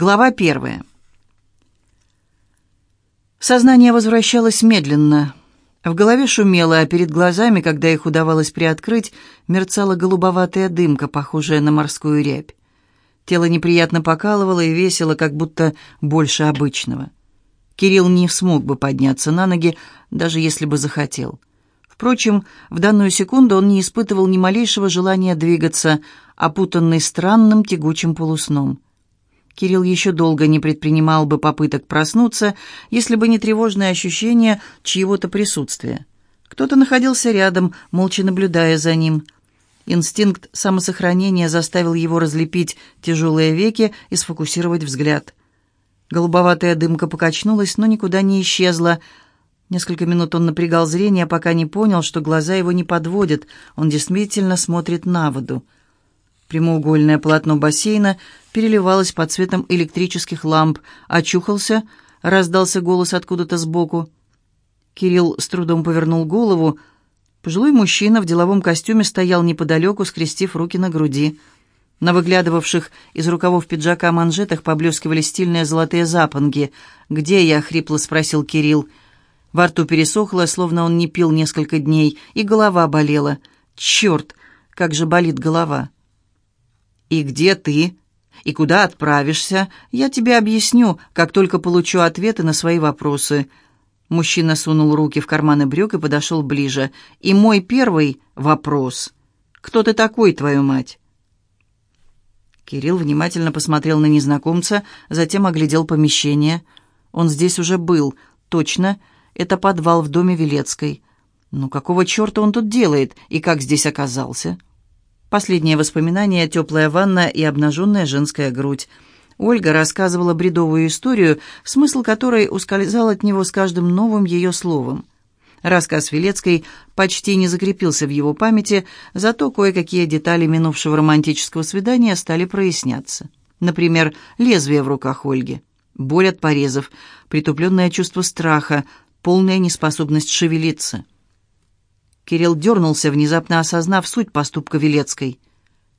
Глава первая. Сознание возвращалось медленно. В голове шумело, а перед глазами, когда их удавалось приоткрыть, мерцала голубоватая дымка, похожая на морскую рябь. Тело неприятно покалывало и весело, как будто больше обычного. Кирилл не смог бы подняться на ноги, даже если бы захотел. Впрочем, в данную секунду он не испытывал ни малейшего желания двигаться, опутанный странным тягучим полусном. Кирилл еще долго не предпринимал бы попыток проснуться, если бы не тревожное ощущение чьего-то присутствия. Кто-то находился рядом, молча наблюдая за ним. Инстинкт самосохранения заставил его разлепить тяжелые веки и сфокусировать взгляд. Голубоватая дымка покачнулась, но никуда не исчезла. Несколько минут он напрягал зрение, пока не понял, что глаза его не подводят, он действительно смотрит на воду. Прямоугольное полотно бассейна переливалось под цветом электрических ламп. Очухался, раздался голос откуда-то сбоку. Кирилл с трудом повернул голову. Пожилой мужчина в деловом костюме стоял неподалеку, скрестив руки на груди. На выглядывавших из рукавов пиджака манжетах поблескивали стильные золотые запонги. «Где я?» — хрипло спросил Кирилл. Во рту пересохло, словно он не пил несколько дней, и голова болела. «Черт, как же болит голова!» «И где ты? И куда отправишься? Я тебе объясню, как только получу ответы на свои вопросы». Мужчина сунул руки в карманы брюк и подошел ближе. «И мой первый вопрос. Кто ты такой, твою мать?» Кирилл внимательно посмотрел на незнакомца, затем оглядел помещение. Он здесь уже был. Точно, это подвал в доме Велецкой. Ну какого черта он тут делает и как здесь оказался?» Последнее воспоминание – теплая ванна и обнаженная женская грудь. Ольга рассказывала бредовую историю, смысл которой ускользал от него с каждым новым ее словом. Рассказ Велецкой почти не закрепился в его памяти, зато кое-какие детали минувшего романтического свидания стали проясняться. Например, лезвие в руках Ольги, боль от порезов, притупленное чувство страха, полная неспособность шевелиться – Кирилл дернулся, внезапно осознав суть поступка Велецкой.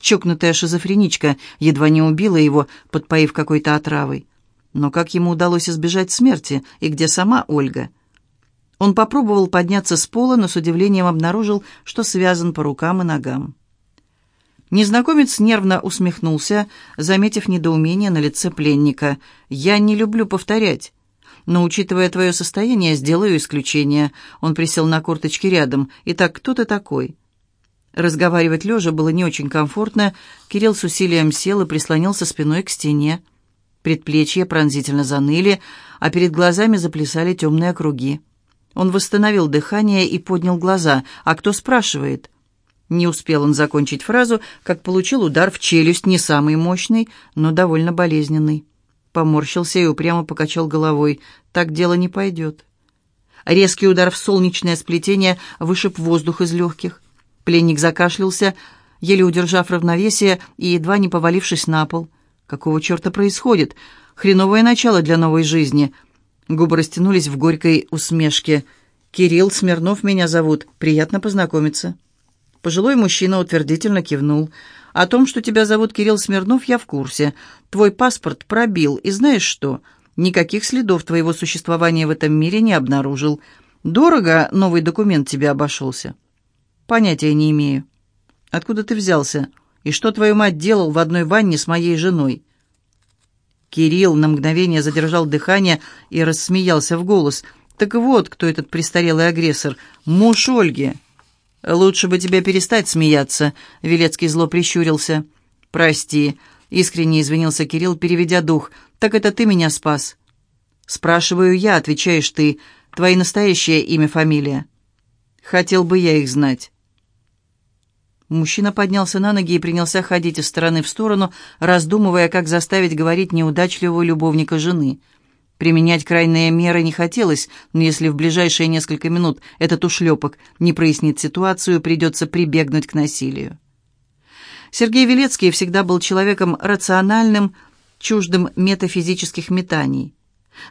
Чокнутая шизофреничка едва не убила его, подпоив какой-то отравой. Но как ему удалось избежать смерти, и где сама Ольга? Он попробовал подняться с пола, но с удивлением обнаружил, что связан по рукам и ногам. Незнакомец нервно усмехнулся, заметив недоумение на лице пленника. «Я не люблю повторять но, учитывая твое состояние, сделаю исключение». Он присел на корточки рядом. «Итак, кто ты такой?» Разговаривать лежа было не очень комфортно. Кирилл с усилием сел и прислонился спиной к стене. Предплечья пронзительно заныли, а перед глазами заплясали темные круги. Он восстановил дыхание и поднял глаза. «А кто спрашивает?» Не успел он закончить фразу, как получил удар в челюсть, не самый мощный, но довольно болезненный поморщился и упрямо покачал головой. «Так дело не пойдет». Резкий удар в солнечное сплетение вышиб воздух из легких. Пленник закашлялся, еле удержав равновесие и едва не повалившись на пол. «Какого черта происходит? Хреновое начало для новой жизни». Губы растянулись в горькой усмешке. «Кирилл Смирнов меня зовут. Приятно познакомиться». Пожилой мужчина утвердительно кивнул. О том, что тебя зовут Кирилл Смирнов, я в курсе. Твой паспорт пробил, и знаешь что? Никаких следов твоего существования в этом мире не обнаружил. Дорого новый документ тебе обошелся. Понятия не имею. Откуда ты взялся? И что твою мать делал в одной ванне с моей женой?» Кирилл на мгновение задержал дыхание и рассмеялся в голос. «Так вот, кто этот престарелый агрессор. Муж Ольги. «Лучше бы тебе перестать смеяться», — Велецкий зло прищурился. «Прости», — искренне извинился Кирилл, переведя дух. «Так это ты меня спас?» «Спрашиваю я», — отвечаешь ты. «Твои настоящее имя, фамилия?» «Хотел бы я их знать». Мужчина поднялся на ноги и принялся ходить из стороны в сторону, раздумывая, как заставить говорить неудачливого любовника жены — Применять крайние меры не хотелось, но если в ближайшие несколько минут этот ушлепок не прояснит ситуацию, придется прибегнуть к насилию. Сергей Велецкий всегда был человеком рациональным, чуждым метафизических метаний.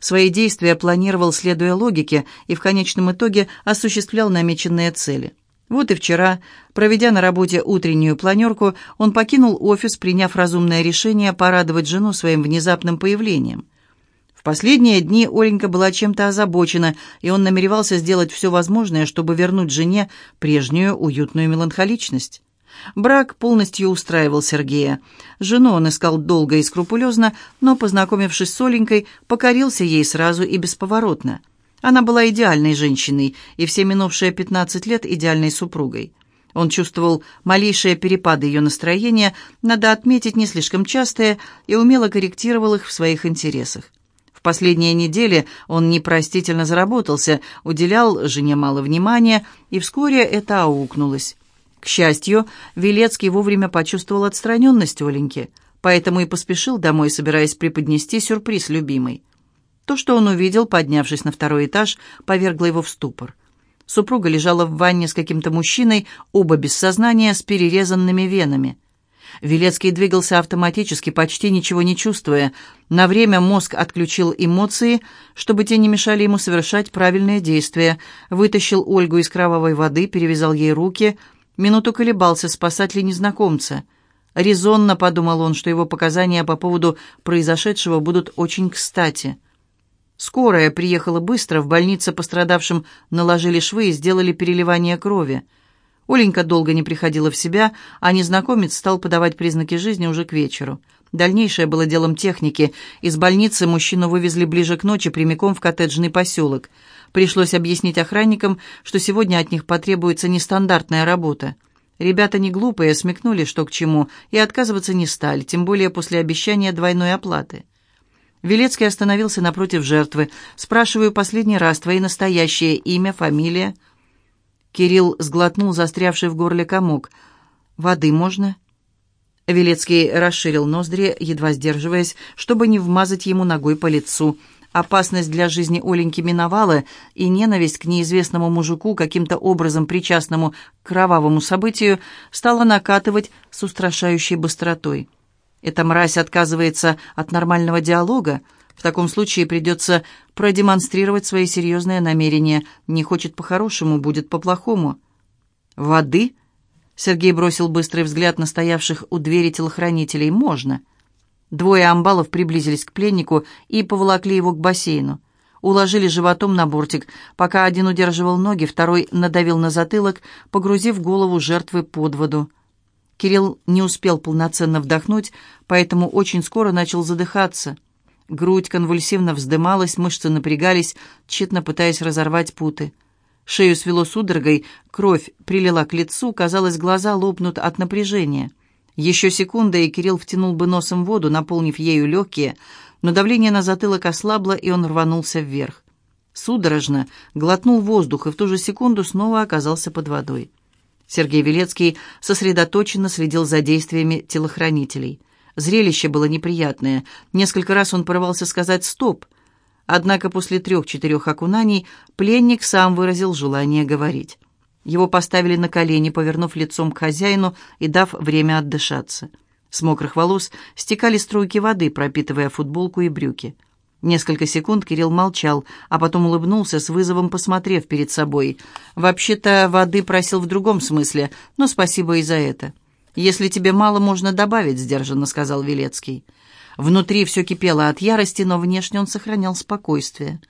Свои действия планировал, следуя логике, и в конечном итоге осуществлял намеченные цели. Вот и вчера, проведя на работе утреннюю планерку, он покинул офис, приняв разумное решение порадовать жену своим внезапным появлением. Последние дни Оленька была чем-то озабочена, и он намеревался сделать все возможное, чтобы вернуть жене прежнюю уютную меланхоличность. Брак полностью устраивал Сергея. Жену он искал долго и скрупулезно, но, познакомившись с Оленькой, покорился ей сразу и бесповоротно. Она была идеальной женщиной и все минувшие 15 лет идеальной супругой. Он чувствовал малейшие перепады ее настроения, надо отметить, не слишком частые, и умело корректировал их в своих интересах. Последние недели он непростительно заработался, уделял жене мало внимания, и вскоре это аукнулось. К счастью, Велецкий вовремя почувствовал отстраненность Оленьки, поэтому и поспешил домой, собираясь преподнести сюрприз любимой. То, что он увидел, поднявшись на второй этаж, повергло его в ступор. Супруга лежала в ванне с каким-то мужчиной, оба без сознания, с перерезанными венами. Велецкий двигался автоматически, почти ничего не чувствуя. На время мозг отключил эмоции, чтобы те не мешали ему совершать правильные действия. Вытащил Ольгу из кровавой воды, перевязал ей руки — Минуту колебался, спасать ли незнакомца. Резонно подумал он, что его показания по поводу произошедшего будут очень кстати. Скорая приехала быстро, в больнице пострадавшим наложили швы и сделали переливание крови. Оленька долго не приходила в себя, а незнакомец стал подавать признаки жизни уже к вечеру. Дальнейшее было делом техники. Из больницы мужчину вывезли ближе к ночи прямиком в коттеджный поселок – Пришлось объяснить охранникам, что сегодня от них потребуется нестандартная работа. Ребята не глупые, смекнули, что к чему, и отказываться не стали, тем более после обещания двойной оплаты. Велецкий остановился напротив жертвы. «Спрашиваю последний раз, твои настоящее имя, фамилия?» Кирилл сглотнул застрявший в горле комок. «Воды можно?» Велецкий расширил ноздри, едва сдерживаясь, чтобы не вмазать ему ногой по лицу. Опасность для жизни Оленьки миновала, и ненависть к неизвестному мужику, каким-то образом причастному к кровавому событию, стала накатывать с устрашающей быстротой. Эта мразь отказывается от нормального диалога. В таком случае придется продемонстрировать свои серьезные намерения. Не хочет по-хорошему, будет по-плохому. «Воды?» Сергей бросил быстрый взгляд на стоявших у двери телохранителей. «Можно». Двое амбалов приблизились к пленнику и поволокли его к бассейну. Уложили животом на бортик. Пока один удерживал ноги, второй надавил на затылок, погрузив голову жертвы под воду. Кирилл не успел полноценно вдохнуть, поэтому очень скоро начал задыхаться. Грудь конвульсивно вздымалась, мышцы напрягались, тщетно пытаясь разорвать путы. Шею свело судорогой, кровь прилила к лицу, казалось, глаза лопнут от напряжения. Еще секунда, и Кирилл втянул бы носом воду, наполнив ею легкие, но давление на затылок ослабло, и он рванулся вверх. Судорожно глотнул воздух и в ту же секунду снова оказался под водой. Сергей Велецкий сосредоточенно следил за действиями телохранителей. Зрелище было неприятное. Несколько раз он порывался сказать «стоп», однако после трех-четырех окунаний пленник сам выразил желание говорить. Его поставили на колени, повернув лицом к хозяину и дав время отдышаться. С мокрых волос стекали струйки воды, пропитывая футболку и брюки. Несколько секунд Кирилл молчал, а потом улыбнулся с вызовом, посмотрев перед собой. «Вообще-то воды просил в другом смысле, но спасибо и за это». «Если тебе мало, можно добавить», — сдержанно сказал Велецкий. Внутри все кипело от ярости, но внешне он сохранял спокойствие.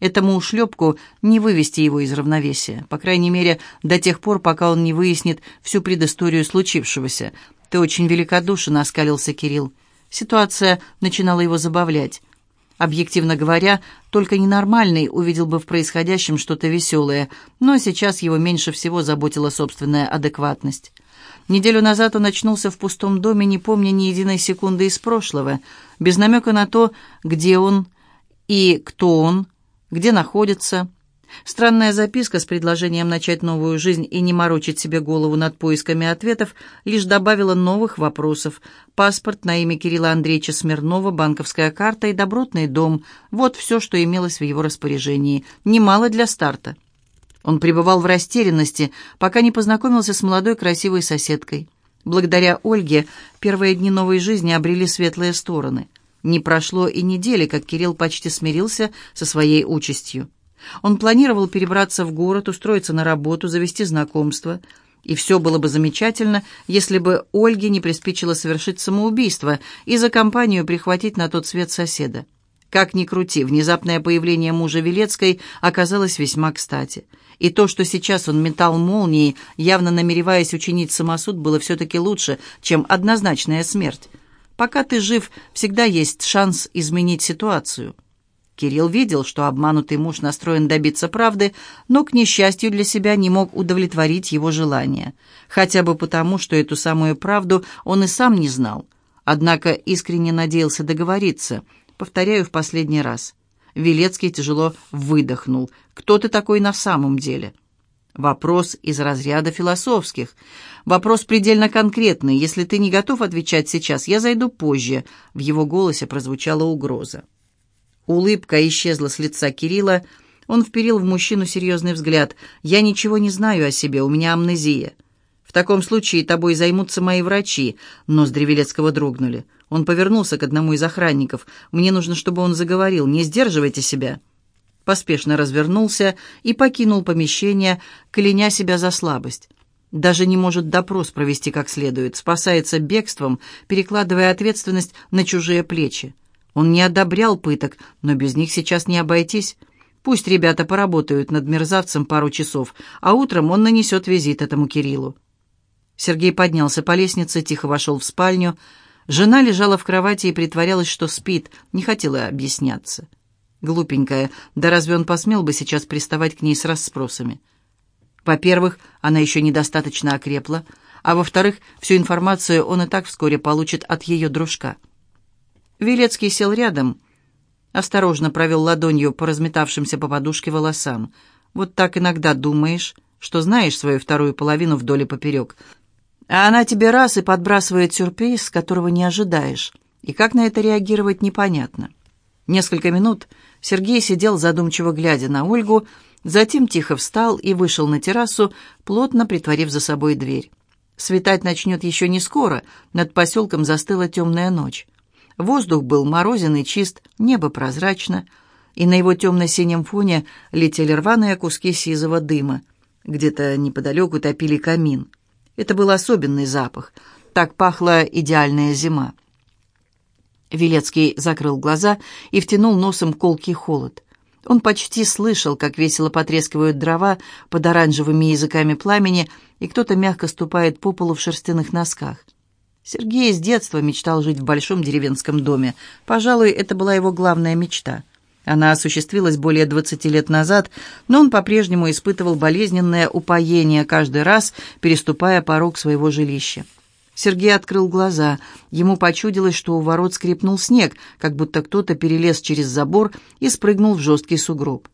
Этому ушлепку не вывести его из равновесия, по крайней мере, до тех пор, пока он не выяснит всю предысторию случившегося. «Ты очень великодушен», — оскалился Кирилл. Ситуация начинала его забавлять. Объективно говоря, только ненормальный увидел бы в происходящем что-то веселое, но сейчас его меньше всего заботила собственная адекватность. Неделю назад он очнулся в пустом доме, не помня ни единой секунды из прошлого, без намека на то, где он и кто он, где находится. Странная записка с предложением начать новую жизнь и не морочить себе голову над поисками ответов лишь добавила новых вопросов. Паспорт на имя Кирилла Андреевича Смирнова, банковская карта и добротный дом – вот все, что имелось в его распоряжении. Немало для старта. Он пребывал в растерянности, пока не познакомился с молодой красивой соседкой. Благодаря Ольге первые дни новой жизни обрели светлые стороны – не прошло и недели, как Кирилл почти смирился со своей участью. Он планировал перебраться в город, устроиться на работу, завести знакомство. И все было бы замечательно, если бы Ольге не приспичило совершить самоубийство и за компанию прихватить на тот свет соседа. Как ни крути, внезапное появление мужа Велецкой оказалось весьма кстати. И то, что сейчас он метал молнии, явно намереваясь учинить самосуд, было все-таки лучше, чем однозначная смерть. Пока ты жив, всегда есть шанс изменить ситуацию. Кирилл видел, что обманутый муж настроен добиться правды, но, к несчастью для себя, не мог удовлетворить его желание. Хотя бы потому, что эту самую правду он и сам не знал. Однако искренне надеялся договориться. Повторяю в последний раз. Велецкий тяжело выдохнул. «Кто ты такой на самом деле?» Вопрос из разряда философских. Вопрос предельно конкретный. Если ты не готов отвечать сейчас, я зайду позже. В его голосе прозвучала угроза. Улыбка исчезла с лица Кирилла. Он вперил в мужчину серьезный взгляд. «Я ничего не знаю о себе, у меня амнезия». «В таком случае тобой займутся мои врачи», — ноздри Велецкого дрогнули. Он повернулся к одному из охранников. «Мне нужно, чтобы он заговорил. Не сдерживайте себя». Поспешно развернулся и покинул помещение, кляня себя за слабость. Даже не может допрос провести как следует, спасается бегством, перекладывая ответственность на чужие плечи. Он не одобрял пыток, но без них сейчас не обойтись. Пусть ребята поработают над мерзавцем пару часов, а утром он нанесет визит этому Кириллу. Сергей поднялся по лестнице, тихо вошел в спальню. Жена лежала в кровати и притворялась, что спит, не хотела объясняться. Глупенькая, да разве он посмел бы сейчас приставать к ней с расспросами? Во-первых, она еще недостаточно окрепла, а во-вторых, всю информацию он и так вскоре получит от ее дружка. Велецкий сел рядом, осторожно провел ладонью по разметавшимся по подушке волосам. Вот так иногда думаешь, что знаешь свою вторую половину вдоль и поперек. А она тебе раз и подбрасывает сюрприз, которого не ожидаешь. И как на это реагировать, непонятно. Несколько минут Сергей сидел задумчиво глядя на Ольгу, затем тихо встал и вышел на террасу, плотно притворив за собой дверь. Светать начнет еще не скоро, над поселком застыла темная ночь. Воздух был морозен и чист, небо прозрачно, и на его темно-синем фоне летели рваные куски сизого дыма. Где-то неподалеку топили камин. Это был особенный запах. Так пахла идеальная зима. Велецкий закрыл глаза и втянул носом колкий холод. Он почти слышал, как весело потрескивают дрова под оранжевыми языками пламени, и кто-то мягко ступает по полу в шерстяных носках. Сергей с детства мечтал жить в большом деревенском доме. Пожалуй, это была его главная мечта. Она осуществилась более 20 лет назад, но он по-прежнему испытывал болезненное упоение каждый раз, переступая порог своего жилища. Сергей открыл глаза. Ему почудилось, что у ворот скрипнул снег, как будто кто-то перелез через забор и спрыгнул в жесткий сугроб.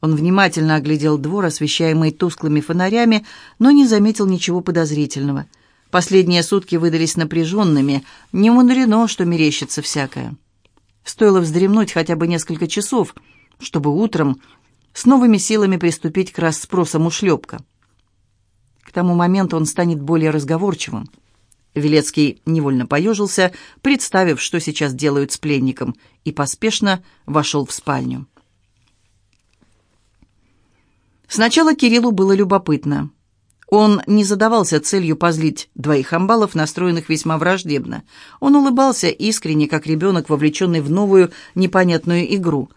Он внимательно оглядел двор, освещаемый тусклыми фонарями, но не заметил ничего подозрительного – Последние сутки выдались напряженными. Не мудрено, что мерещится всякое. Стоило вздремнуть хотя бы несколько часов, чтобы утром с новыми силами приступить к расспросам у шлепка. К тому моменту он станет более разговорчивым. Велецкий невольно поежился, представив, что сейчас делают с пленником, и поспешно вошел в спальню. Сначала Кириллу было любопытно. Он не задавался целью позлить двоих амбалов, настроенных весьма враждебно. Он улыбался искренне, как ребенок, вовлеченный в новую непонятную игру.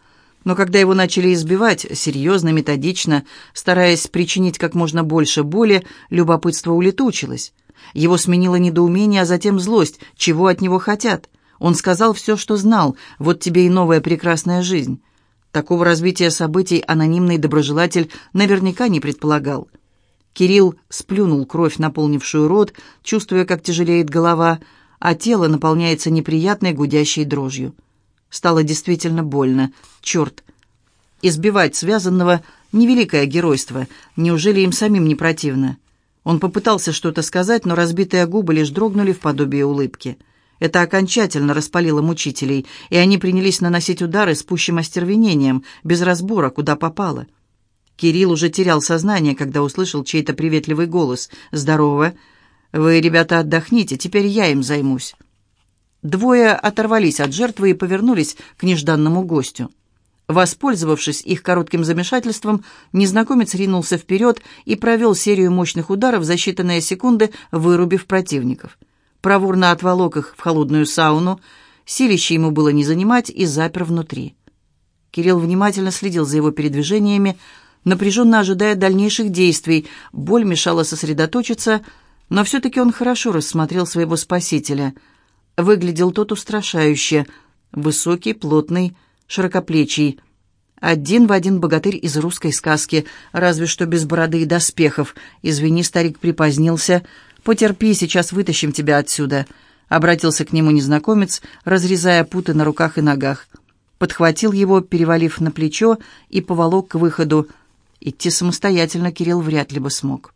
Но когда его начали избивать, серьезно, методично, стараясь причинить как можно больше боли, любопытство улетучилось. Его сменило недоумение, а затем злость. Чего от него хотят? Он сказал все, что знал. Вот тебе и новая прекрасная жизнь. Такого развития событий анонимный доброжелатель наверняка не предполагал. Кирилл сплюнул кровь, наполнившую рот, чувствуя, как тяжелеет голова, а тело наполняется неприятной гудящей дрожью. Стало действительно больно. Черт! Избивать связанного — невеликое геройство. Неужели им самим не противно? Он попытался что-то сказать, но разбитые губы лишь дрогнули в подобие улыбки. Это окончательно распалило мучителей, и они принялись наносить удары с пущим остервенением, без разбора, куда попало. Кирилл уже терял сознание, когда услышал чей-то приветливый голос. «Здорово! Вы, ребята, отдохните, теперь я им займусь». Двое оторвались от жертвы и повернулись к нежданному гостю. Воспользовавшись их коротким замешательством, незнакомец ринулся вперед и провел серию мощных ударов за считанные секунды, вырубив противников. Проворно отволок их в холодную сауну, силище ему было не занимать и запер внутри. Кирилл внимательно следил за его передвижениями, напряженно ожидая дальнейших действий. Боль мешала сосредоточиться, но все-таки он хорошо рассмотрел своего спасителя. Выглядел тот устрашающе, высокий, плотный, широкоплечий. Один в один богатырь из русской сказки, разве что без бороды и доспехов. «Извини, старик припозднился. Потерпи, сейчас вытащим тебя отсюда», — обратился к нему незнакомец, разрезая путы на руках и ногах. Подхватил его, перевалив на плечо, и поволок к выходу. Идти самостоятельно Кирилл вряд ли бы смог.